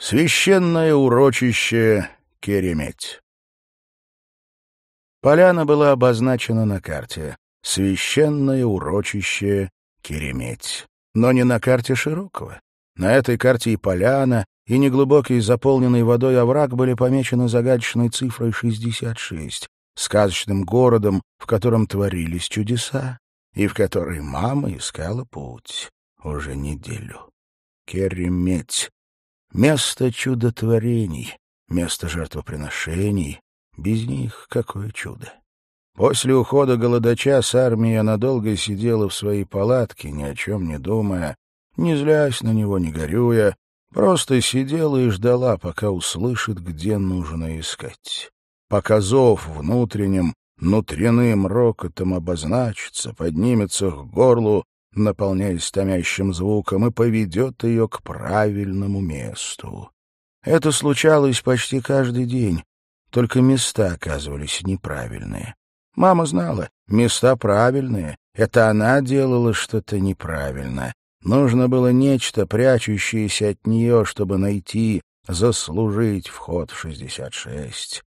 Священное урочище Кереметь. Поляна была обозначена на карте. Священное урочище Кереметь. Но не на карте Широкого. На этой карте и поляна, и неглубокий заполненный водой овраг были помечены загадочной цифрой 66, сказочным городом, в котором творились чудеса, и в который мама искала путь уже неделю. Кереметь Место чудотворений, место жертвоприношений. Без них какое чудо. После ухода голодача с армии она долго сидела в своей палатке, ни о чем не думая, не злясь на него, не горюя, просто сидела и ждала, пока услышит, где нужно искать. Пока зов внутренним, внутренним рокотом обозначится, поднимется к горлу, наполняясь томящим звуком, и поведет ее к правильному месту. Это случалось почти каждый день, только места оказывались неправильные. Мама знала, места правильные, это она делала что-то неправильно. Нужно было нечто, прячущееся от нее, чтобы найти, заслужить вход в 66.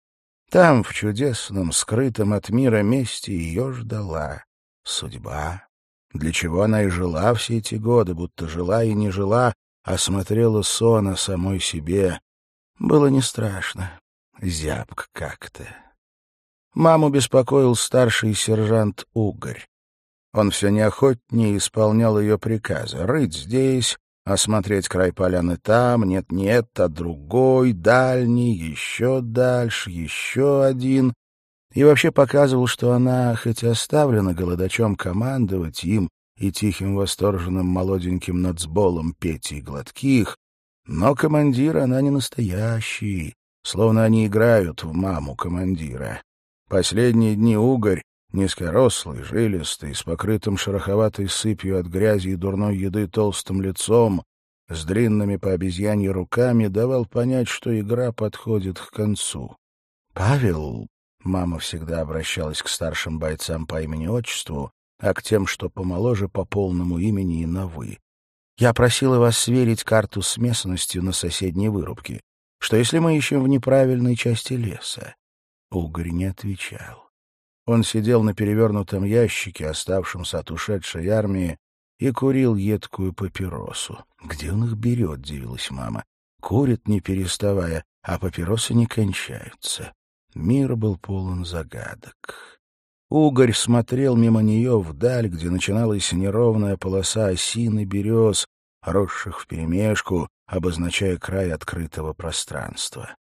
Там, в чудесном, скрытом от мира месте, ее ждала судьба. Для чего она и жила все эти годы, будто жила и не жила, а смотрела сон о самой себе. Было не страшно, зябко как-то. Маму беспокоил старший сержант Угорь. Он все неохотнее исполнял ее приказы — рыть здесь, осмотреть край поляны там, нет-нет, а другой, дальний, еще дальше, еще один и вообще показывал, что она, хоть оставлена голодачом командовать им и тихим восторженным молоденьким нацболом Пети Гладких, но командир она не настоящий, словно они играют в маму командира. Последние дни угорь, низкорослый, жилистый, с покрытым шероховатой сыпью от грязи и дурной еды толстым лицом, с длинными по обезьянье руками, давал понять, что игра подходит к концу. Павел Мама всегда обращалась к старшим бойцам по имени-отчеству, а к тем, что помоложе, по полному имени и на «вы». Я просила вас сверить карту с местностью на соседней вырубке. Что если мы ищем в неправильной части леса? Угорь не отвечал. Он сидел на перевернутом ящике, оставшемся от ушедшей армии, и курил едкую папиросу. Где он их берет, — дивилась мама. Курит, не переставая, а папиросы не кончаются. Мир был полон загадок. Угорь смотрел мимо нее вдаль, где начиналась неровная полоса осин и берез, росших вперемешку, обозначая край открытого пространства.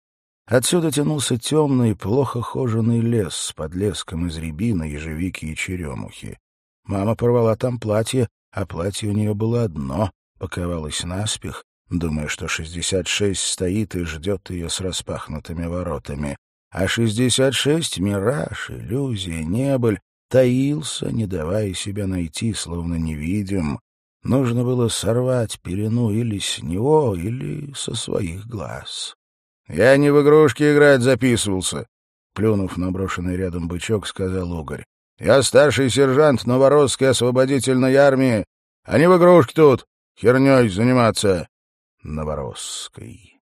Отсюда тянулся темный, плохо хоженый лес с подлеском из рябины, ежевики и черемухи. Мама порвала там платье, а платье у нее было одно, паковалось наспех, думая, что шестьдесят шесть стоит и ждет ее с распахнутыми воротами а шестьдесят шесть — мираж, иллюзия, небыль, таился, не давая себя найти, словно невидим. Нужно было сорвать пелену или с него, или со своих глаз. «Я не в игрушки играть записывался», — плюнув на брошенный рядом бычок, сказал Угорь. «Я старший сержант Новоросской освободительной армии, а не в игрушки тут, херней заниматься». Новоросской.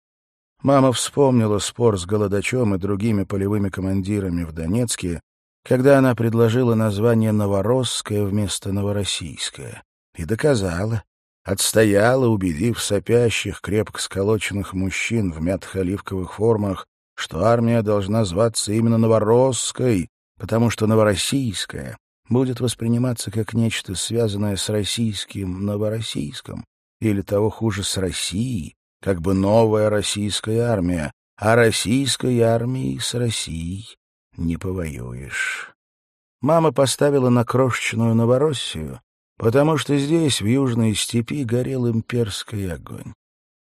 Мама вспомнила спор с Голодачом и другими полевыми командирами в Донецке, когда она предложила название «Новоросское» вместо «Новороссийское». И доказала, отстояла, убедив сопящих, крепко сколоченных мужчин в мятых оливковых формах, что армия должна зваться именно Новоросской, потому что Новороссийская будет восприниматься как нечто, связанное с российским Новороссийском, или того хуже, с Россией, как бы новая российская армия, а российской армии с Россией не повоюешь. Мама поставила на крошечную Новороссию, потому что здесь, в южной степи, горел имперский огонь.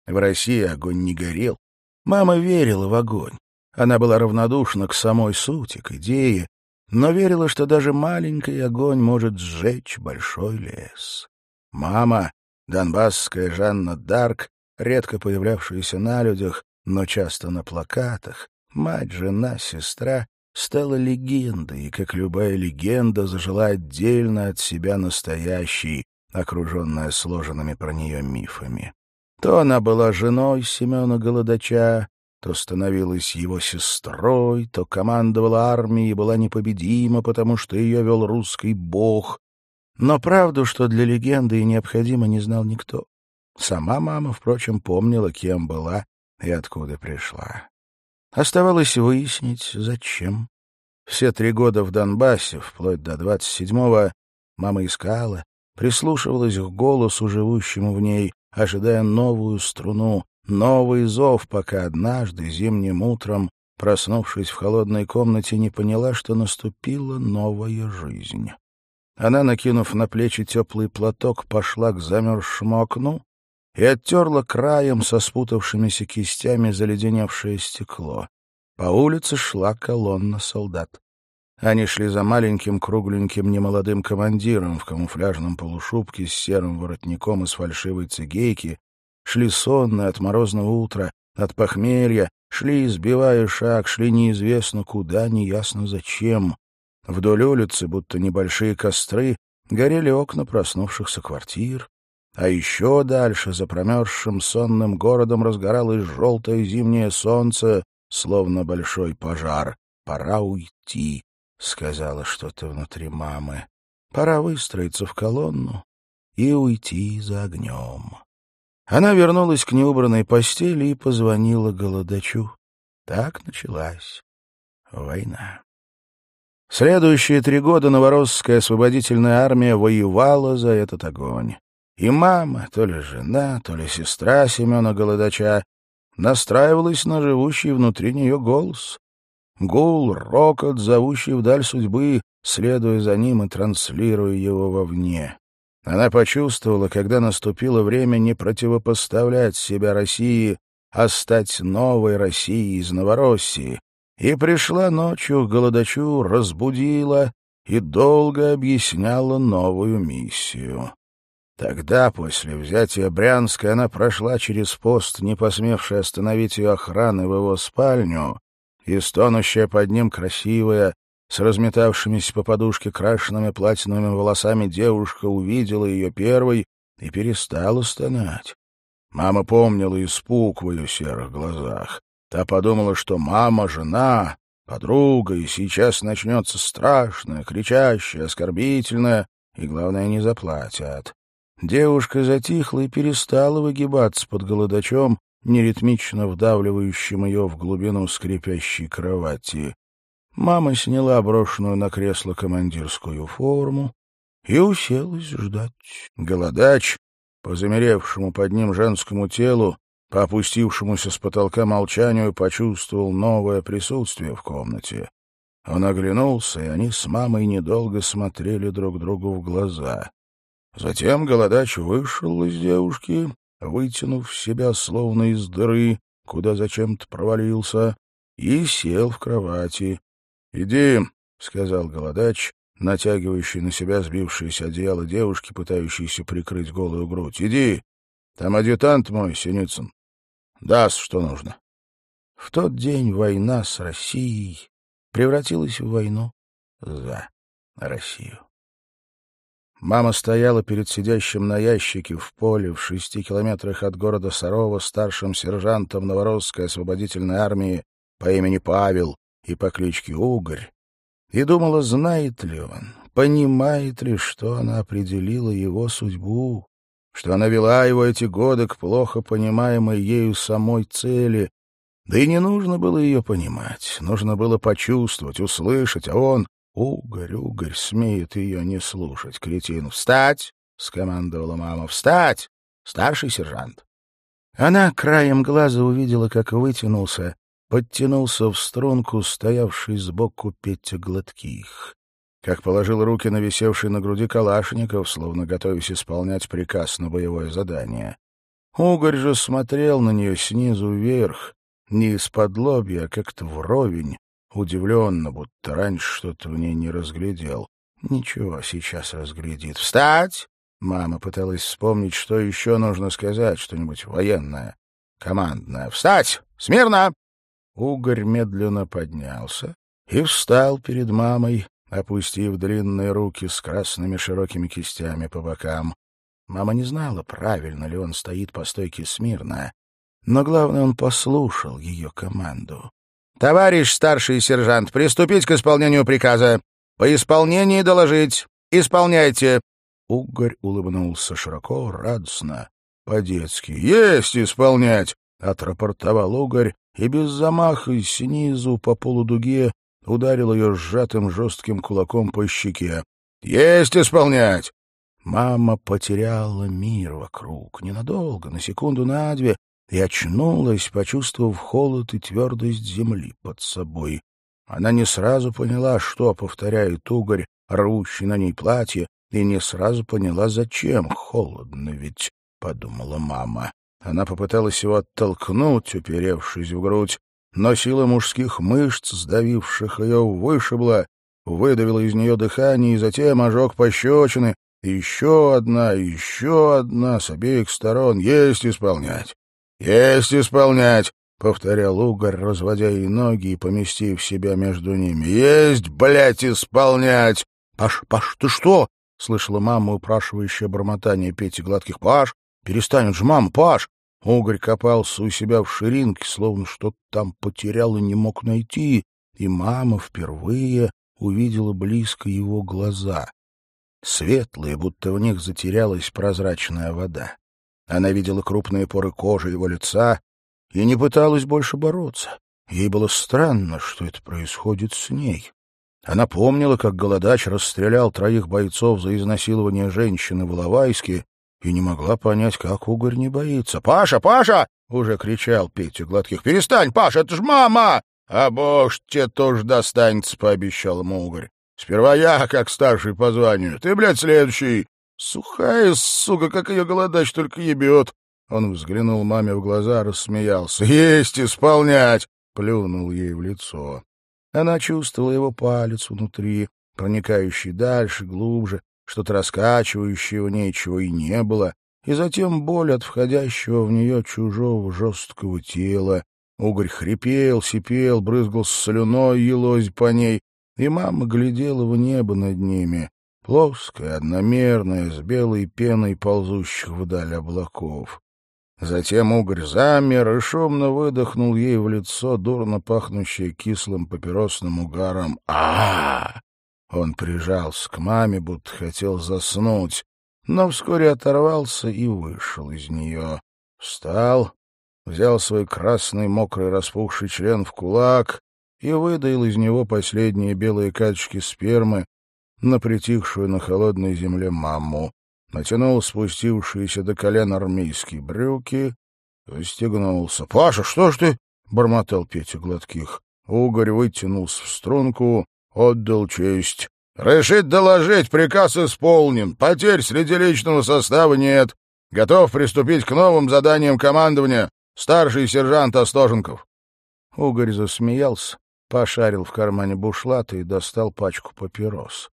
В России огонь не горел. Мама верила в огонь. Она была равнодушна к самой сути, к идее, но верила, что даже маленький огонь может сжечь большой лес. Мама, донбасская Жанна Дарк, редко появлявшаяся на людях, но часто на плакатах, мать, жена, сестра, стала легендой, и, как любая легенда, зажила отдельно от себя настоящей, окруженная сложенными про нее мифами. То она была женой Семена Голодача, то становилась его сестрой, то командовала армией и была непобедима, потому что ее вел русский бог. Но правду, что для легенды и необходимо, не знал никто. Сама мама, впрочем, помнила, кем была и откуда пришла. Оставалось выяснить, зачем. Все три года в Донбассе, вплоть до двадцать седьмого, мама искала, прислушивалась к голосу, живущему в ней, ожидая новую струну, новый зов, пока однажды зимним утром, проснувшись в холодной комнате, не поняла, что наступила новая жизнь. Она, накинув на плечи теплый платок, пошла к замерзшему окну и оттерла краем со спутавшимися кистями заледеневшее стекло. По улице шла колонна солдат. Они шли за маленьким, кругленьким, немолодым командиром в камуфляжном полушубке с серым воротником из фальшивой цигейки, шли сонные от морозного утра, от похмелья, шли, избивая шаг, шли неизвестно куда, неясно зачем. Вдоль улицы, будто небольшие костры, горели окна проснувшихся квартир, а еще дальше, за промерзшим сонным городом, разгоралось желтое зимнее солнце, словно большой пожар. «Пора уйти», — сказала что-то внутри мамы. «Пора выстроиться в колонну и уйти за огнем». Она вернулась к неубранной постели и позвонила Голодачу. Так началась война. Следующие три года Новоросская освободительная армия воевала за этот огонь. И мама, то ли жена, то ли сестра Семена Голодача, настраивалась на живущий внутри нее голос. Гул, рокот, зовущий вдаль судьбы, следуя за ним и транслируя его вовне. Она почувствовала, когда наступило время не противопоставлять себя России, а стать новой Россией из Новороссии, и пришла ночью к Голодачу, разбудила и долго объясняла новую миссию. Тогда, после взятия Брянска, она прошла через пост, не посмевшая остановить ее охраны в его спальню, и стонущая под ним красивая, с разметавшимися по подушке крашенными платиновыми волосами девушка увидела ее первой и перестала стонать. Мама помнила испуг в ее серых глазах. Та подумала, что мама — жена, подруга, и сейчас начнется страшное, кричащее, оскорбительное, и, главное, не заплатят. Девушка затихла и перестала выгибаться под голодачом, неритмично вдавливающим ее в глубину скрипящей кровати. Мама сняла брошенную на кресло командирскую форму и уселась ждать. Голодач, по замеревшему под ним женскому телу, по опустившемуся с потолка молчанию, почувствовал новое присутствие в комнате. Он оглянулся, и они с мамой недолго смотрели друг другу в глаза. Затем голодач вышел из девушки, вытянув себя словно из дыры, куда зачем-то провалился, и сел в кровати. — Иди, — сказал голодач, натягивающий на себя сбившееся одеяло девушки, пытающейся прикрыть голую грудь. — Иди, там адъютант мой, Синицын. Даст, что нужно. В тот день война с Россией превратилась в войну за Россию. Мама стояла перед сидящим на ящике в поле в шести километрах от города Сарова старшим сержантом Новоросской освободительной армии по имени Павел и по кличке Угорь, и думала, знает ли он, понимает ли, что она определила его судьбу, что она вела его эти годы к плохо понимаемой ею самой цели, да и не нужно было ее понимать, нужно было почувствовать, услышать, а он, Угорь, угорь, смеет ее не слушать, кретин. «Встать!» — скомандовала мама. «Встать! Старший сержант!» Она краем глаза увидела, как вытянулся, подтянулся в струнку, стоявший сбоку Петя Гладких. Как положил руки на висевший на груди калашников, словно готовясь исполнять приказ на боевое задание. Угорь же смотрел на нее снизу вверх, не из-под лобья, а как-то вровень, удивленно, будто раньше что-то в ней не разглядел. Ничего, сейчас разглядит. «Встать!» Мама пыталась вспомнить, что еще нужно сказать, что-нибудь военное, командное. «Встать! Смирно!» Угорь медленно поднялся и встал перед мамой, опустив длинные руки с красными широкими кистями по бокам. Мама не знала, правильно ли он стоит по стойке смирно, но главное, он послушал ее команду. «Товарищ старший сержант, приступить к исполнению приказа. По исполнении доложить. Исполняйте!» Угорь улыбнулся широко, радостно, по-детски. «Есть исполнять!» — отрапортовал угорь и без замаха снизу по полудуге ударил ее сжатым жестким кулаком по щеке. «Есть исполнять!» Мама потеряла мир вокруг, ненадолго, на секунду, на две, и очнулась, почувствовав холод и твердость земли под собой. Она не сразу поняла, что повторяет угорь, рвущий на ней платье, и не сразу поняла, зачем холодно ведь, — подумала мама. Она попыталась его оттолкнуть, уперевшись в грудь, но сила мужских мышц, сдавивших ее, вышибла, выдавила из нее дыхание и затем ожог пощечины, еще одна, еще одна с обеих сторон. Есть исполнять! Есть исполнять! — повторял Угорь, разводя ей ноги и поместив себя между ними. «Есть, блядь, исполнять!» «Паш, Паш, ты что?» — слышала мама, упрашивающая бормотание Пети Гладких. «Паш, перестань же, мама, Паш!» Угорь копался у себя в ширинке, словно что-то там потерял и не мог найти, и мама впервые увидела близко его глаза. Светлые, будто в них затерялась прозрачная вода. Она видела крупные поры кожи его лица и не пыталась больше бороться. Ей было странно, что это происходит с ней. Она помнила, как голодач расстрелял троих бойцов за изнасилование женщины в Иловайске и не могла понять, как Угорь не боится. «Паша, Паша!» — уже кричал Петя Гладких. «Перестань, Паша, это ж мама!» «А бог тебе тоже достанется», — пообещал ему Угорь. «Сперва я, как старший по званию. Ты, блядь, следующий. Сухая, сука, как ее голодач только ебет». Он взглянул маме в глаза, рассмеялся. «Есть исполнять!» — плюнул ей в лицо. Она чувствовала его палец внутри, проникающий дальше, глубже, что-то раскачивающее в ней, чего и не было, и затем боль от входящего в нее чужого жесткого тела. Угорь хрипел, сипел, брызгал слюной, елозь по ней, и мама глядела в небо над ними, плоская, одномерная, с белой пеной ползущих вдаль облаков. Затем угорь замер и шумно выдохнул ей в лицо дурно пахнущее кислым папиросным угаром. а, -а, он прижался к маме, будто хотел заснуть, но вскоре оторвался и вышел из нее. Встал, взял свой красный, мокрый, распухший член в кулак и выдаил из него последние белые качки спермы на притихшую на холодной земле маму, натянул спустившиеся до колен армейские брюки, застегнулся. — Паша, что ж ты? — бормотал Петя Гладких. Угорь вытянулся в струнку, Отдал честь. Решит доложить, приказ исполнен. Потерь среди личного состава нет. Готов приступить к новым заданиям командования. Старший сержант Остоженков. Угорь засмеялся, пошарил в кармане бушлата и достал пачку папирос.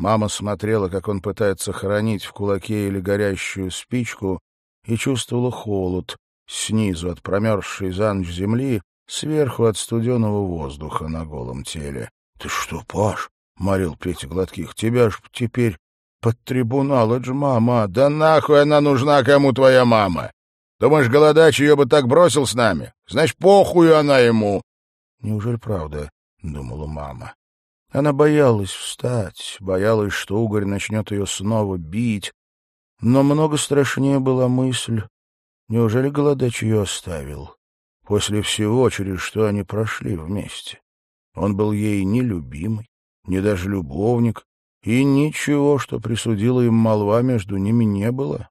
Мама смотрела, как он пытается хоронить в кулаке или горящую спичку, и чувствовала холод снизу от промерзшей за ночь земли, сверху от студеного воздуха на голом теле. — Ты что, Паш? — молил Петя Гладких. — Тебя ж теперь под трибунал, это ж мама. Да нахуй она нужна, кому твоя мама? Думаешь, голодач ее бы так бросил с нами? Значит, похуй она ему. — Неужели правда? — думала мама. Она боялась встать, боялась, что угорь начнет ее снова бить. Но много страшнее была мысль, неужели голодач ее оставил? После всего, через что они прошли вместе. Он был ей не любимый, не даже любовник, и ничего, что присудила им молва, между ними не было.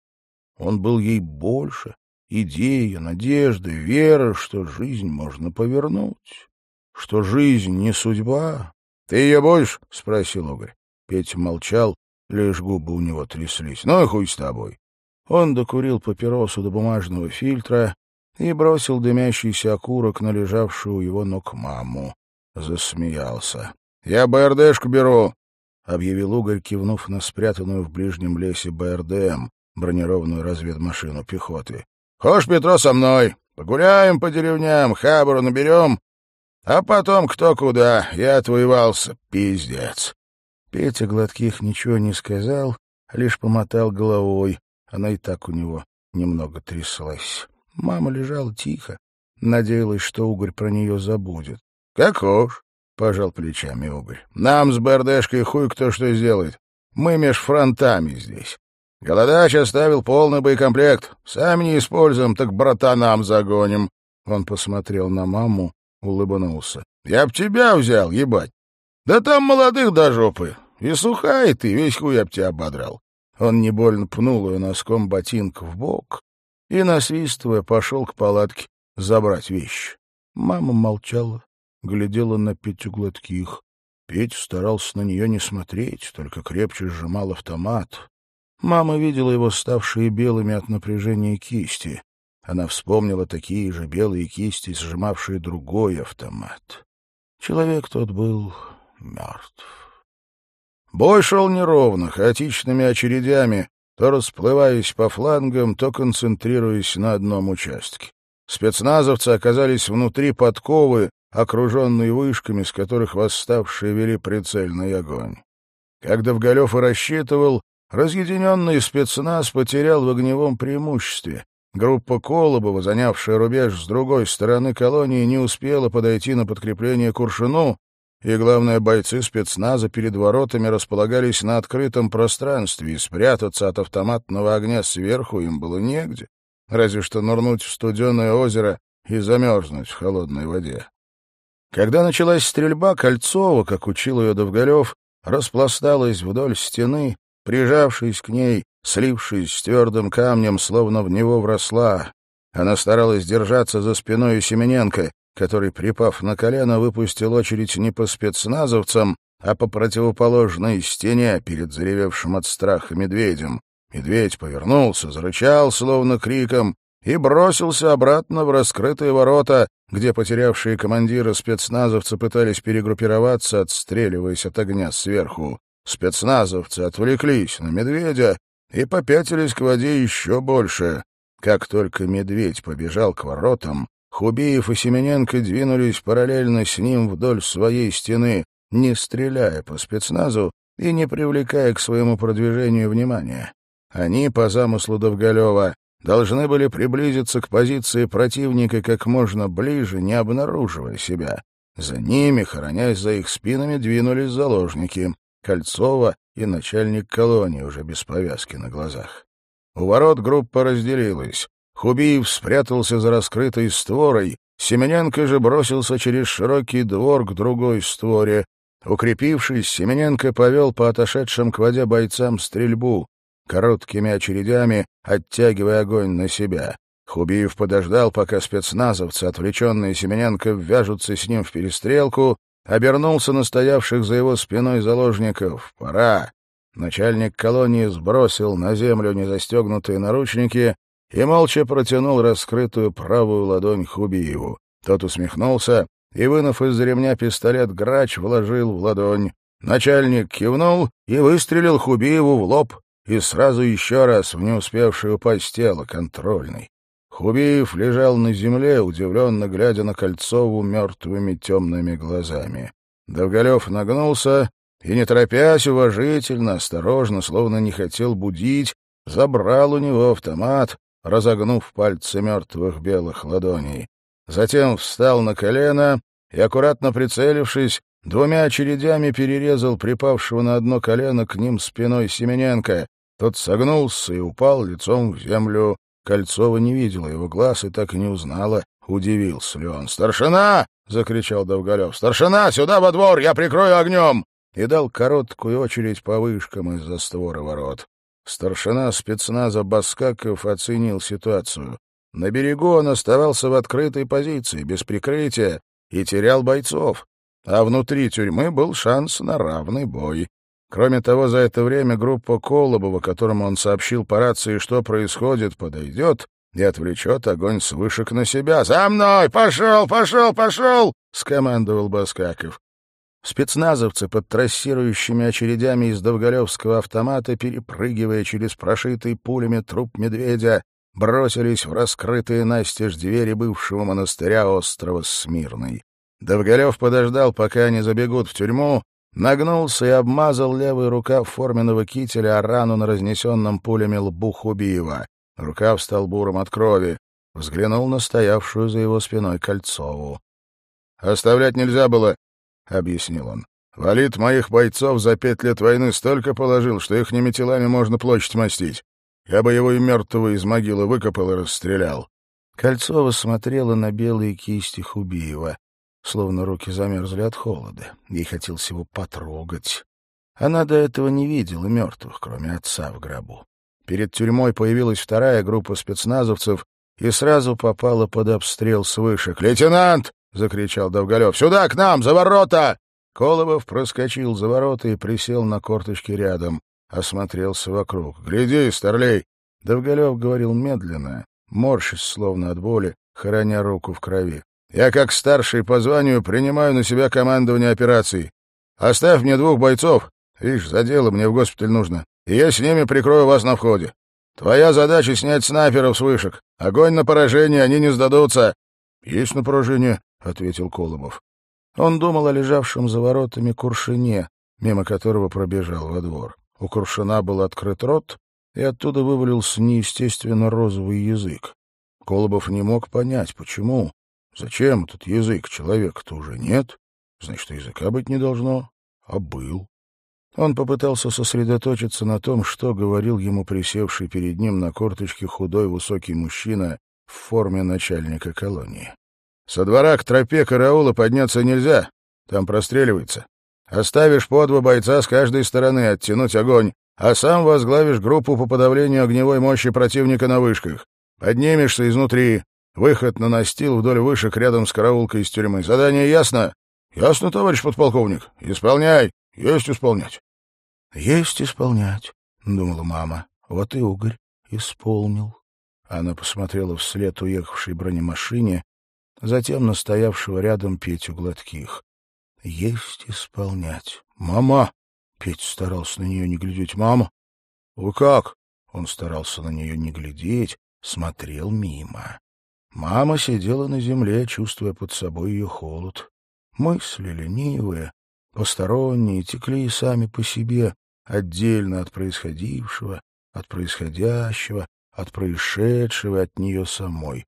Он был ей больше, идея, надежда, вера, что жизнь можно повернуть, что жизнь не судьба. — Ты ее будешь? — спросил Угорь. Петя молчал, лишь губы у него тряслись. — Ну и хуй с тобой. Он докурил папиросу до бумажного фильтра и бросил дымящийся окурок на лежавшую у его ног маму засмеялся. — Я БРДшку беру, — объявил Угорь, кивнув на спрятанную в ближнем лесе БРДМ, бронированную разведмашину пехоты. — Хошь, Петро, со мной. Погуляем по деревням, хабару наберем, а потом кто куда. Я отвоевался, пиздец. Петя Гладких ничего не сказал, лишь помотал головой. Она и так у него немного тряслась. Мама лежала тихо, надеялась, что Угорь про нее забудет. — Как пожал плечами Угорь. — Нам с Бардешкой хуй кто что сделает. Мы меж фронтами здесь. Голодач оставил полный боекомплект. Сами не используем, так братанам загоним. Он посмотрел на маму, улыбнулся. — Я б тебя взял, ебать. Да там молодых до жопы. И сухая ты, весь хуй я б тебя ободрал. Он не больно пнул ее носком ботинка в бок и, насвистывая, пошел к палатке забрать вещи. Мама молчала, глядела на Петю Гладких. Петя старался на нее не смотреть, только крепче сжимал автомат. Мама видела его ставшие белыми от напряжения кисти. Она вспомнила такие же белые кисти, сжимавшие другой автомат. Человек тот был мертв. Бой шел неровно, хаотичными очередями, то расплываясь по флангам, то концентрируясь на одном участке. Спецназовцы оказались внутри подковы, окруженные вышками, с которых восставшие вели прицельный огонь. Как Довголев и рассчитывал, разъединенный спецназ потерял в огневом преимуществе. Группа Колобова, занявшая рубеж с другой стороны колонии, не успела подойти на подкрепление Куршину, и, главное, бойцы спецназа перед воротами располагались на открытом пространстве, и спрятаться от автоматного огня сверху им было негде, разве что нырнуть в студеное озеро и замерзнуть в холодной воде. Когда началась стрельба, Кольцова, как учил ее Довголев, распласталась вдоль стены, прижавшись к ней, слившись с твердым камнем, словно в него вросла. Она старалась держаться за спиной Семененко, который, припав на колено, выпустил очередь не по спецназовцам, а по противоположной стене перед заревевшим от страха медведем. Медведь повернулся, зарычал, словно криком, и бросился обратно в раскрытые ворота, где потерявшие командира спецназовцы пытались перегруппироваться, отстреливаясь от огня сверху. Спецназовцы отвлеклись на медведя и попятились к воде еще больше. Как только медведь побежал к воротам, Хубиев и Семененко двинулись параллельно с ним вдоль своей стены, не стреляя по спецназу и не привлекая к своему продвижению внимания. Они, по замыслу Довголева, должны были приблизиться к позиции противника как можно ближе, не обнаруживая себя. За ними, хоронясь за их спинами, двинулись заложники — Кольцова и начальник колонии, уже без повязки на глазах. У ворот группа разделилась. Хубиев спрятался за раскрытой створой, Семененко же бросился через широкий двор к другой створе. Укрепившись, Семененко повел по отошедшим к воде бойцам стрельбу короткими очередями, оттягивая огонь на себя. Хубиев подождал, пока спецназовцы, отвлеченные Семененко, ввяжутся с ним в перестрелку, обернулся на стоявших за его спиной заложников. «Пора!» Начальник колонии сбросил на землю незастегнутые наручники и молча протянул раскрытую правую ладонь Хубиеву. Тот усмехнулся и, вынув из ремня пистолет, грач вложил в ладонь. Начальник кивнул и выстрелил Хубиеву в лоб и сразу еще раз в не успевшее упасть тело контрольный. Хубиев лежал на земле, удивленно глядя на Кольцову мертвыми темными глазами. Довголев нагнулся и, не торопясь, уважительно, осторожно, словно не хотел будить, забрал у него автомат, разогнув пальцы мертвых белых ладоней. Затем встал на колено и, аккуратно прицелившись, двумя очередями перерезал припавшего на одно колено к ним спиной Семененко, тот согнулся и упал лицом в землю. Кольцова не видела его глаз и так и не узнала, удивился ли он. «Старшина!» — закричал Довголев. «Старшина! Сюда во двор! Я прикрою огнем!» И дал короткую очередь по вышкам из-за створа ворот. Старшина спецназа Баскаков оценил ситуацию. На берегу он оставался в открытой позиции, без прикрытия, и терял бойцов. А внутри тюрьмы был шанс на равный бой. Кроме того, за это время группа Колобова, которому он сообщил по рации, что происходит, подойдет и отвлечет огонь с вышек на себя. «За мной! Пошел, пошел, пошел!» — скомандовал Баскаков. Спецназовцы под трассирующими очередями из Довголевского автомата, перепрыгивая через прошитый пулями труп медведя, бросились в раскрытые настежь двери бывшего монастыря острова Смирный. Довголев подождал, пока они забегут в тюрьму, нагнулся и обмазал левый рукав форменного кителя рану на разнесенном пулями лбу Хубиева. Рукав стал буром от крови. Взглянул на стоявшую за его спиной Кольцову. «Оставлять нельзя было», — объяснил он. «Валит моих бойцов за пять лет войны столько положил, что ихними телами можно площадь мастить. Я бы его и мертвого из могилы выкопал и расстрелял». Кольцова смотрела на белые кисти Хубиева, словно руки замерзли от холода. Ей хотелось его потрогать. Она до этого не видела мертвых, кроме отца в гробу. Перед тюрьмой появилась вторая группа спецназовцев и сразу попала под обстрел с вышек. «Лейтенант!» — закричал Довголев. «Сюда, к нам, за ворота!» Колобов проскочил за ворота и присел на корточки рядом. Осмотрелся вокруг. «Гляди, старлей!» Довголев говорил медленно, морщась словно от боли, хороня руку в крови. «Я, как старший по званию, принимаю на себя командование операцией. Оставь мне двух бойцов. Видишь, за дело мне в госпиталь нужно и я с ними прикрою вас на входе. Твоя задача — снять снайперов с вышек. Огонь на поражение, они не сдадутся. — Есть на поражение, — ответил Колобов. Он думал о лежавшем за воротами Куршине, мимо которого пробежал во двор. У Куршина был открыт рот, и оттуда вывалился неестественно розовый язык. Колобов не мог понять, почему. Зачем этот язык? Человека-то уже нет. Значит, языка быть не должно. А был. Он попытался сосредоточиться на том, что говорил ему присевший перед ним на корточке худой высокий мужчина в форме начальника колонии. «Со двора к тропе караула подняться нельзя, там простреливается. Оставишь по два бойца с каждой стороны оттянуть огонь, а сам возглавишь группу по подавлению огневой мощи противника на вышках. Поднимешься изнутри, выход на настил вдоль вышек рядом с караулкой из тюрьмы. Задание ясно?» «Ясно, товарищ подполковник. Исполняй!» Есть исполнять. Есть исполнять, думала мама. Вот и угорь исполнил. Она посмотрела вслед уехавшей бронемашине, затем на стоявшего рядом Петю Гладких. Есть исполнять. Мама! Петя старался на нее не глядеть. Мама! Вы как? Он старался на нее не глядеть, смотрел мимо. Мама сидела на земле, чувствуя под собой ее холод. Мысли ленивые, посторонние, текли сами по себе, отдельно от происходившего, от происходящего, от происшедшего, от нее самой.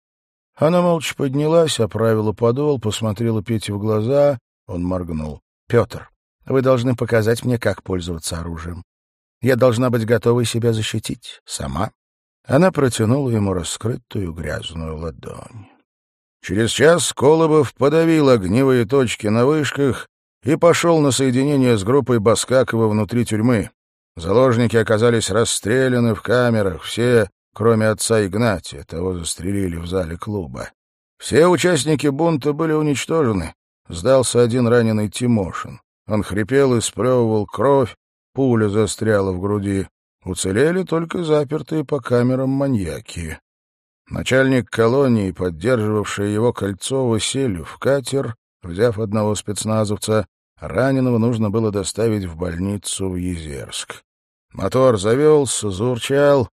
Она молча поднялась, оправила подол, посмотрела Пете в глаза. Он моргнул. — Петр, вы должны показать мне, как пользоваться оружием. Я должна быть готова себя защитить. Сама. Она протянула ему раскрытую грязную ладонь. Через час Колобов подавил огневые точки на вышках и пошел на соединение с группой Баскакова внутри тюрьмы. Заложники оказались расстреляны в камерах, все, кроме отца Игнатия, того застрелили в зале клуба. Все участники бунта были уничтожены. Сдался один раненый Тимошин. Он хрипел и сплевывал кровь, пуля застряла в груди. Уцелели только запертые по камерам маньяки. Начальник колонии, поддерживавший его Кольцова, сели в катер Взяв одного спецназовца, раненого нужно было доставить в больницу в Езерск. Мотор завелся, заурчал,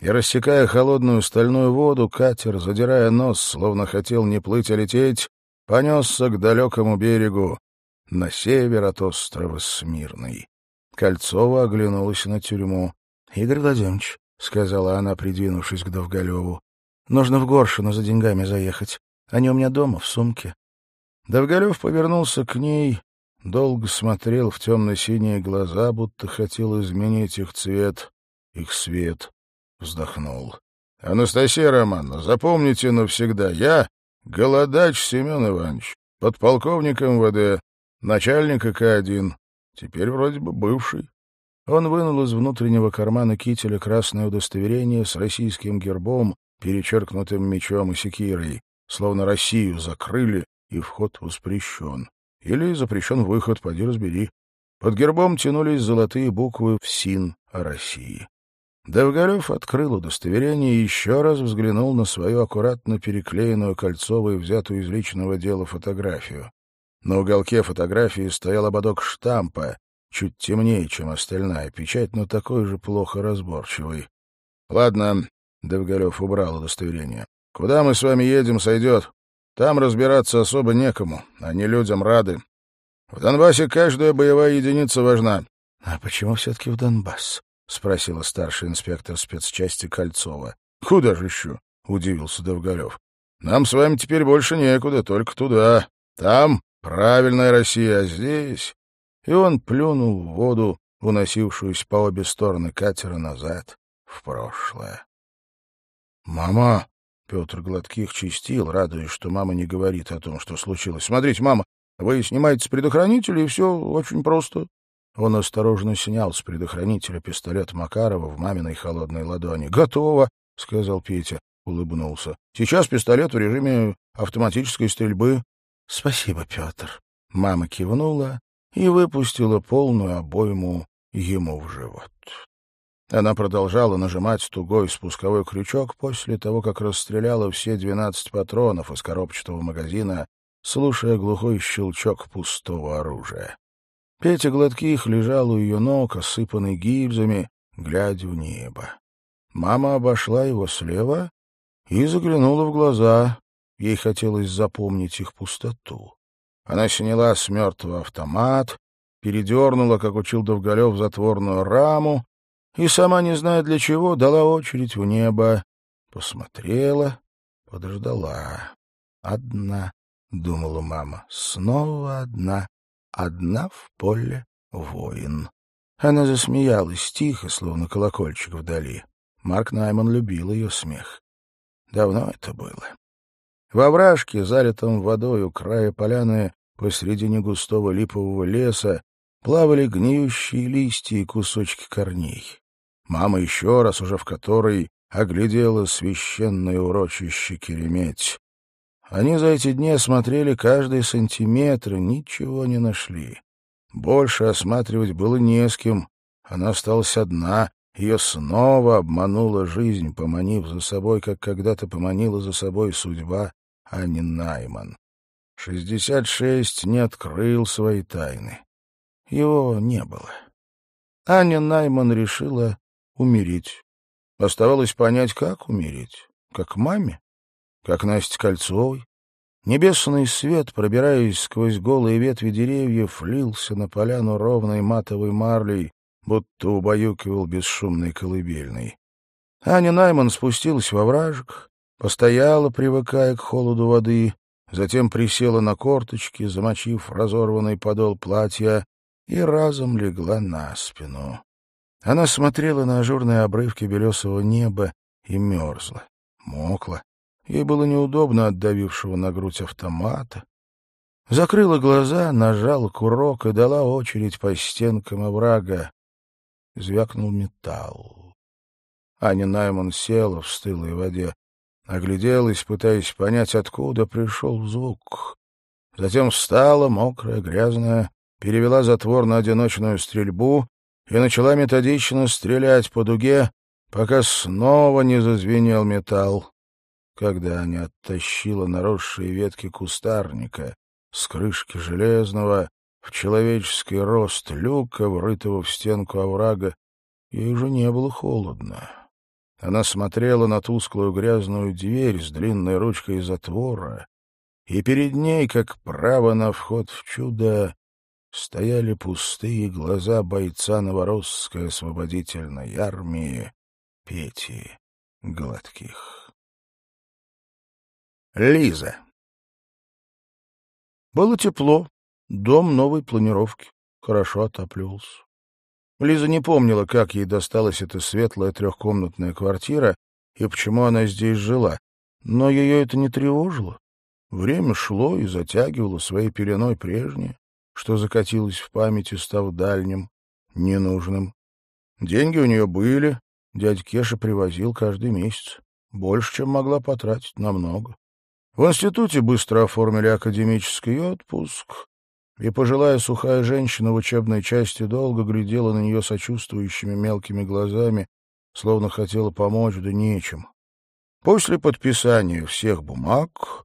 и, рассекая холодную стальную воду, катер, задирая нос, словно хотел не плыть, а лететь, понесся к далекому берегу, на север от острова Смирный. Кольцова оглянулась на тюрьму. — Игорь Владимирович, — сказала она, придвинувшись к Довголеву, — нужно в Горшину за деньгами заехать. Они у меня дома, в сумке. Довголев повернулся к ней, долго смотрел в темно-синие глаза, будто хотел изменить их цвет, их свет. Вздохнул. — Анастасия Романовна, запомните навсегда, я Голодач Семен Иванович, подполковник МВД, начальник ИК-1, теперь вроде бы бывший. Он вынул из внутреннего кармана кителя красное удостоверение с российским гербом, перечеркнутым мечом и секирой, словно Россию закрыли и вход воспрещен. Или запрещен выход, поди разбери. Под гербом тянулись золотые буквы «ФСИН» о России. Довголев открыл удостоверение и еще раз взглянул на свою аккуратно переклеенную кольцовую, взятую из личного дела фотографию. На уголке фотографии стоял ободок штампа, чуть темнее, чем остальная печать, но такой же плохо разборчивый. — Ладно, — Довголев убрал удостоверение. — Куда мы с вами едем, сойдет. Там разбираться особо некому, они людям рады. В Донбассе каждая боевая единица важна. — А почему все-таки в Донбасс? — спросила старший инспектор спецчасти Кольцова. — Куда же еще? — удивился Довголев. — Нам с вами теперь больше некуда, только туда. Там правильная Россия, а здесь... И он плюнул в воду, уносившуюся по обе стороны катера назад, в прошлое. «Мама!» — Петр Гладких чистил, радуясь, что мама не говорит о том, что случилось. «Смотрите, мама, вы снимаете с предохранителя, и все очень просто». Он осторожно снял с предохранителя пистолет Макарова в маминой холодной ладони. «Готово!» — сказал Петя, улыбнулся. «Сейчас пистолет в режиме автоматической стрельбы». «Спасибо, Петр». Мама кивнула и выпустила полную обойму ему в живот. Она продолжала нажимать тугой спусковой крючок после того, как расстреляла все двенадцать патронов из коробчатого магазина, слушая глухой щелчок пустого оружия. Петя Гладких лежал у ее ног, осыпанный гильзами, глядя в небо. Мама обошла его слева и заглянула в глаза. Ей хотелось запомнить их пустоту. Она сняла с мертвого автомат, передернула, как учил Довголев, затворную раму и, сама не зная для чего, дала очередь в небо, посмотрела, подождала. «Одна», — думала мама, — «снова одна, одна в поле воин». Она засмеялась тихо, словно колокольчик вдали. Марк Найман любил ее смех. Давно это было. Во вражке, залитом водой у края поляны, посредине густого липового леса, плавали гниющие листья и кусочки корней. Мама еще раз, уже в которой, оглядела священное урочище Кереметь. Они за эти дни осмотрели каждый сантиметр и ничего не нашли. Больше осматривать было не с кем. Она осталась одна, ее снова обманула жизнь, поманив за собой, как когда-то поманила за собой судьба Ани Найман. Шестьдесят шесть не открыл свои тайны. Его не было. Аня Найман решила умереть. Оставалось понять, как умереть. Как маме? Как Насте Кольцовой? Небесный свет, пробираясь сквозь голые ветви деревьев, лился на поляну ровной матовой марлей, будто убаюкивал бесшумный колыбельный. Аня Найман спустилась во вражек, постояла, привыкая к холоду воды, затем присела на корточки, замочив разорванный подол платья, и разом легла на спину. Она смотрела на ажурные обрывки белесого неба и мерзла, мокла. Ей было неудобно от давившего на грудь автомата. Закрыла глаза, нажала курок и дала очередь по стенкам оврага звякнул металл. Аня Найман села в стылой воде, огляделась, пытаясь понять, откуда пришел звук. Затем встала, мокрая, грязная, перевела затвор на одиночную стрельбу и начала методично стрелять по дуге, пока снова не зазвенел металл. Когда Аня оттащила наросшие ветки кустарника с крышки железного, в человеческий рост люка, врытого в стенку оврага, ей уже не было холодно. Она смотрела на тусклую грязную дверь с длинной ручкой затвора, и перед ней, как право на вход в чудо, стояли пустые глаза бойца Новоросской освободительной армии Пети Гладких. Лиза. Было тепло, Дом новой планировки, хорошо отапливался. Лиза не помнила, как ей досталась эта светлая трехкомнатная квартира и почему она здесь жила, но ее это не тревожило. Время шло и затягивало своей пеленой прежнее, что закатилось в памяти, став дальним, ненужным. Деньги у нее были, дядя Кеша привозил каждый месяц. Больше, чем могла потратить, намного. В институте быстро оформили академический отпуск, и пожилая сухая женщина в учебной части долго глядела на нее сочувствующими мелкими глазами, словно хотела помочь, да нечем. После подписания всех бумаг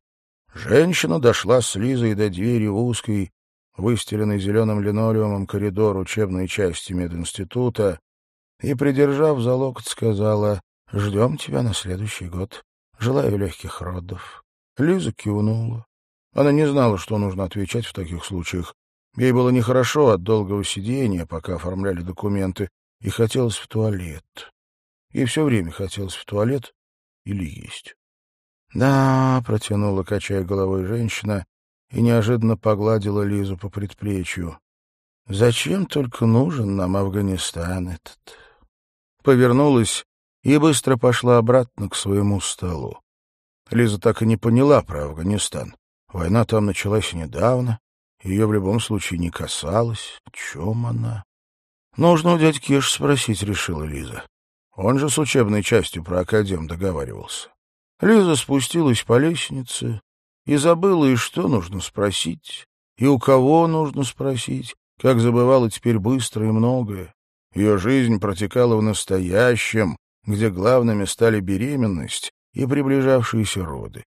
женщина дошла с Лизой до двери в узкий, выстеленный зеленым линолеумом коридор учебной части мединститута и, придержав за локоть, сказала «Ждем тебя на следующий год. Желаю легких родов». Лиза кивнула. Она не знала, что нужно отвечать в таких случаях. Ей было нехорошо от долгого сидения, пока оформляли документы, и хотелось в туалет. Ей все время хотелось в туалет или есть. «Да», — протянула, качая головой женщина, и неожиданно погладила Лизу по предплечью. «Зачем только нужен нам Афганистан этот?» Повернулась и быстро пошла обратно к своему столу. Лиза так и не поняла про Афганистан. Война там началась недавно, ее в любом случае не касалось. О чем она? Нужно у дядьки Кеш спросить, решила Лиза. Он же с учебной частью про академ договаривался. Лиза спустилась по лестнице и забыла, и что нужно спросить, и у кого нужно спросить, как забывала теперь быстро и многое. Ее жизнь протекала в настоящем, где главными стали беременность и приближавшиеся роды.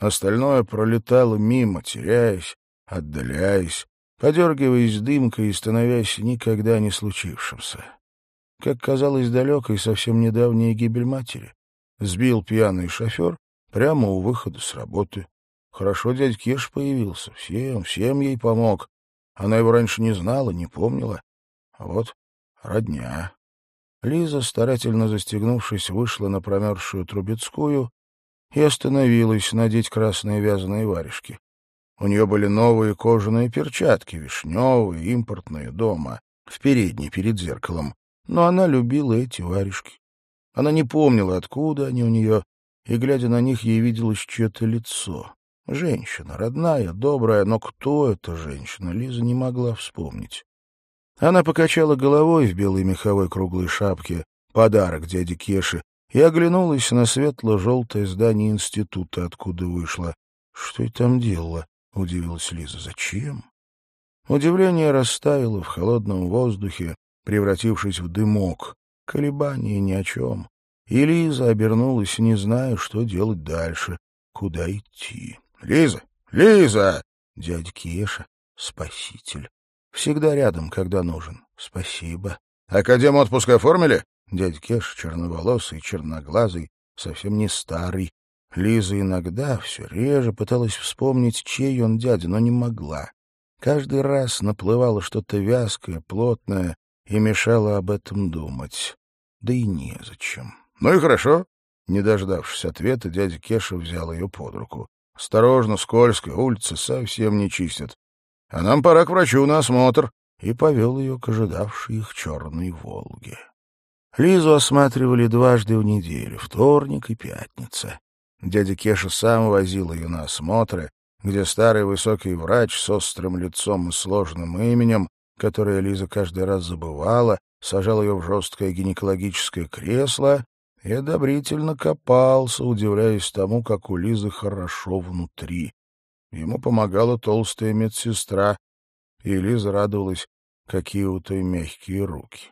Остальное пролетало мимо, теряясь, отдаляясь, подергиваясь дымкой и становясь никогда не случившимся. Как казалось далекой совсем недавняя гибель матери. Сбил пьяный шофер прямо у выхода с работы. Хорошо дядь Кеш появился, всем, всем ей помог. Она его раньше не знала, не помнила. А вот родня. Лиза, старательно застегнувшись, вышла на промерзшую Трубецкую и остановилась надеть красные вязаные варежки. У нее были новые кожаные перчатки, вишневые, импортные, дома, в передней, перед зеркалом. Но она любила эти варежки. Она не помнила, откуда они у нее, и, глядя на них, ей виделось чье-то лицо. Женщина, родная, добрая, но кто эта женщина, Лиза не могла вспомнить. Она покачала головой в белой меховой круглой шапке, подарок дяде Кеши, и оглянулась на светло-желтое здание института, откуда вышла. Что и там делала? — удивилась Лиза. «Зачем?» Удивление растаяло в холодном воздухе, превратившись в дымок. Колебания ни о чем. И Лиза обернулась, не зная, что делать дальше, куда идти. «Лиза! Лиза!» Дядя Кеша — спаситель. Всегда рядом, когда нужен. Спасибо. «Академ отпуска оформили?» Дядя Кеш, черноволосый, черноглазый, совсем не старый, Лиза иногда, все реже, пыталась вспомнить, чей он дядя, но не могла. Каждый раз наплывало что-то вязкое, плотное, и мешало об этом думать. Да и незачем. — Ну и хорошо. Не дождавшись ответа, дядя Кеша взял ее под руку. — Осторожно, скользко, улицы совсем не чистят. А нам пора к врачу на осмотр. И повел ее к ожидавшей их черной «Волге». Лизу осматривали дважды в неделю, вторник и пятница. Дядя Кеша сам возил ее на осмотры, где старый высокий врач с острым лицом и сложным именем, которое Лиза каждый раз забывала, сажал ее в жесткое гинекологическое кресло и одобрительно копался, удивляясь тому, как у Лизы хорошо внутри. Ему помогала толстая медсестра, и Лиза радовалась, какие у той мягкие руки.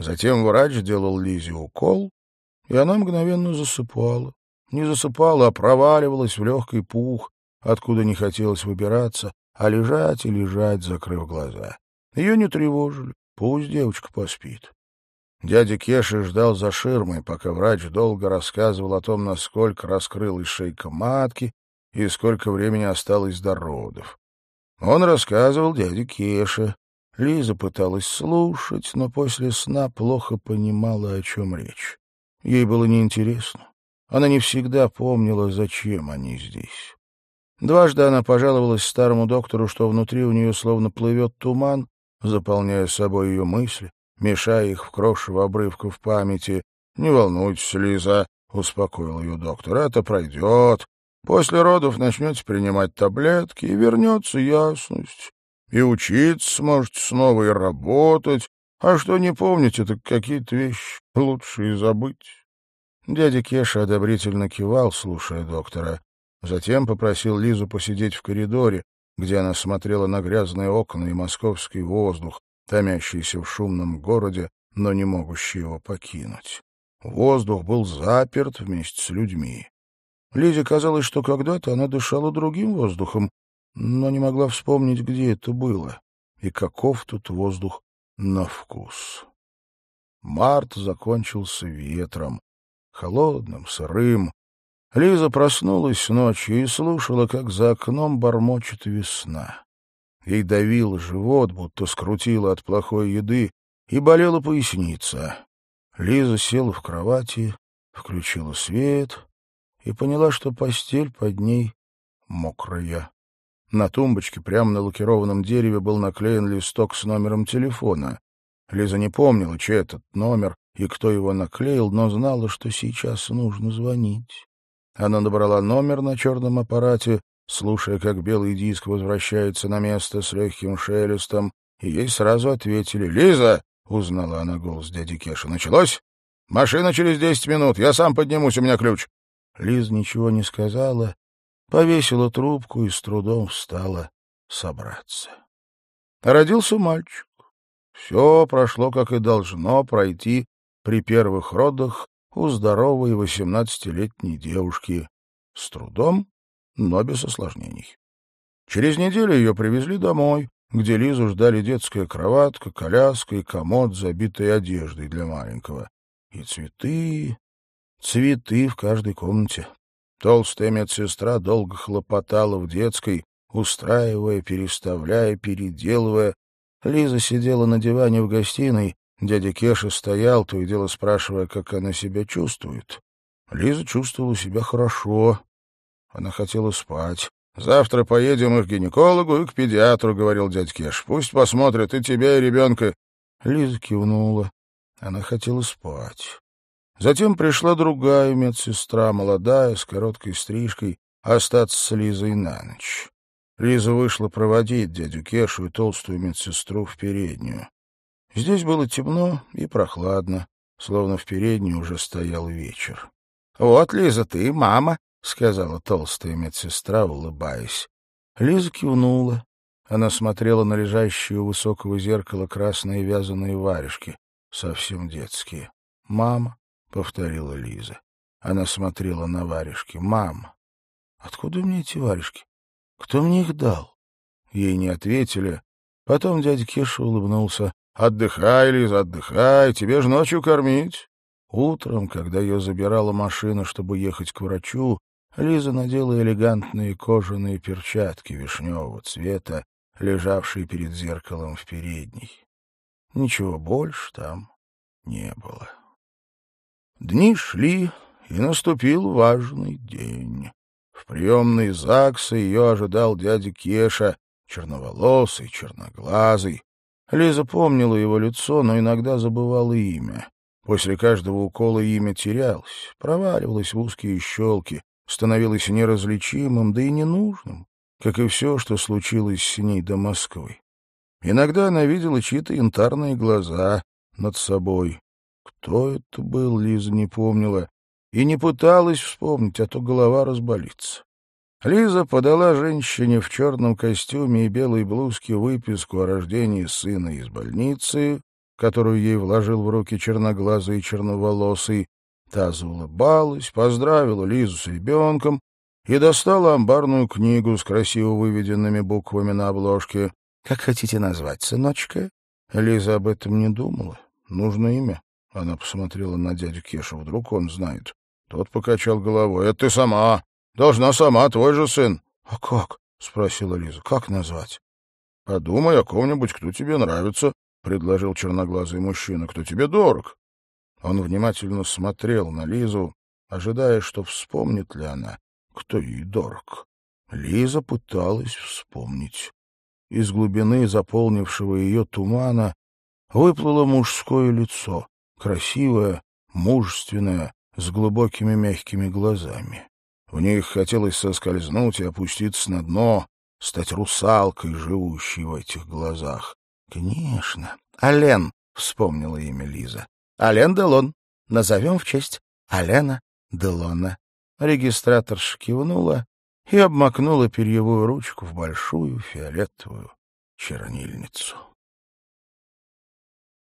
Затем врач делал Лизе укол, и она мгновенно засыпала. Не засыпала, а проваливалась в легкий пух, откуда не хотелось выбираться, а лежать и лежать, закрыв глаза. Ее не тревожили, пусть девочка поспит. Дядя Кеша ждал за ширмой, пока врач долго рассказывал о том, насколько раскрылась шейка матки и сколько времени осталось до родов. Он рассказывал дяде Кеше. Лиза пыталась слушать, но после сна плохо понимала, о чем речь. Ей было неинтересно. Она не всегда помнила, зачем они здесь. Дважды она пожаловалась старому доктору, что внутри у нее словно плывет туман, заполняя собой ее мысли, мешая их в крошево обрывков памяти. — Не волнуйтесь, Лиза, — успокоил ее доктор, — это пройдет. После родов начнете принимать таблетки, и вернется ясность. И учиться сможете снова, и работать. А что не помните, так какие-то вещи лучше и забыть. Дядя Кеша одобрительно кивал, слушая доктора. Затем попросил Лизу посидеть в коридоре, где она смотрела на грязные окна и московский воздух, томящийся в шумном городе, но не могущий его покинуть. Воздух был заперт вместе с людьми. Лизе казалось, что когда-то она дышала другим воздухом, но не могла вспомнить, где это было и каков тут воздух на вкус. Март закончился ветром, холодным, сырым. Лиза проснулась ночью и слушала, как за окном бормочет весна. Ей давило живот, будто скрутило от плохой еды, и болела поясница. Лиза села в кровати, включила свет и поняла, что постель под ней мокрая. На тумбочке прямо на лакированном дереве был наклеен листок с номером телефона. Лиза не помнила, чей этот номер и кто его наклеил, но знала, что сейчас нужно звонить. Она набрала номер на черном аппарате, слушая, как белый диск возвращается на место с легким шелестом, и ей сразу ответили «Лиза!» — узнала она голос дяди Кеша. «Началось? Машина через десять минут. Я сам поднимусь, у меня ключ». Лиза ничего не сказала, повесила трубку и с трудом встала собраться. Родился мальчик. Все прошло, как и должно пройти при первых родах у здоровой восемнадцатилетней девушки с трудом, но без осложнений. Через неделю ее привезли домой, где Лизу ждали детская кроватка, коляска и комод, забитый одеждой для маленького. И цветы, цветы в каждой комнате. Толстая медсестра долго хлопотала в детской, устраивая, переставляя, переделывая. Лиза сидела на диване в гостиной, дядя Кеша стоял, то и дело спрашивая, как она себя чувствует. Лиза чувствовала себя хорошо. Она хотела спать. «Завтра поедем и к гинекологу, и к педиатру», — говорил дядь Кеш. «Пусть посмотрят и тебя, и ребенка». Лиза кивнула. Она хотела спать. Затем пришла другая медсестра, молодая, с короткой стрижкой, остаться с Лизой на ночь. Лиза вышла проводить дядю Кешу и толстую медсестру в переднюю. Здесь было темно и прохладно, словно в передней уже стоял вечер. — Вот, Лиза, ты мама, — сказала толстая медсестра, улыбаясь. Лиза кивнула. Она смотрела на лежащие у высокого зеркала красные вязаные варежки, совсем детские. «Мама», — повторила Лиза. Она смотрела на варежки. «Мама, откуда мне эти варежки? Кто мне их дал?» Ей не ответили. Потом дядя Кеша улыбнулся. «Отдыхай, Лиза, отдыхай, тебе же ночью кормить». Утром, когда ее забирала машина, чтобы ехать к врачу, Лиза надела элегантные кожаные перчатки вишневого цвета, лежавшие перед зеркалом в передней. Ничего больше там не было. Дни шли, и наступил важный день. В приемной ЗАГСа ее ожидал дядя Кеша, черноволосый, черноглазый. Лиза помнила его лицо, но иногда забывала имя. После каждого укола имя терялось, проваливалось в узкие щелки, становилось неразличимым, да и ненужным, как и все, что случилось с ней до Москвы. Иногда она видела чьи-то янтарные глаза над собой. Кто это был, Лиза не помнила, и не пыталась вспомнить, а то голова разболится. Лиза подала женщине в черном костюме и белой блузке выписку о рождении сына из больницы, которую ей вложил в руки черноглазый и черноволосый, Та заулыбалась, поздравила Лизу с ребенком и достала амбарную книгу с красиво выведенными буквами на обложке. — Как хотите назвать, сыночка? Лиза об этом не думала. Нужно имя. Она посмотрела на дядю Кешу. Вдруг он знает. Тот покачал головой. — Это ты сама. Должна сама, твой же сын. — А как? — спросила Лиза. — Как назвать? — Подумай о ком-нибудь, кто тебе нравится, — предложил черноглазый мужчина. — Кто тебе дорог. Он внимательно смотрел на Лизу, ожидая, что вспомнит ли она, кто ей дорог. Лиза пыталась вспомнить. Из глубины заполнившего ее тумана выплыло мужское лицо, красивое, мужественное, с глубокими мягкими глазами. В них хотелось соскользнуть и опуститься на дно, стать русалкой, живущей в этих глазах. — Конечно, Ален, — вспомнила имя Лиза. Ален Делон. Назовем в честь Алена Делона. Регистратор кивнула и обмакнула перьевую ручку в большую фиолетовую чернильницу.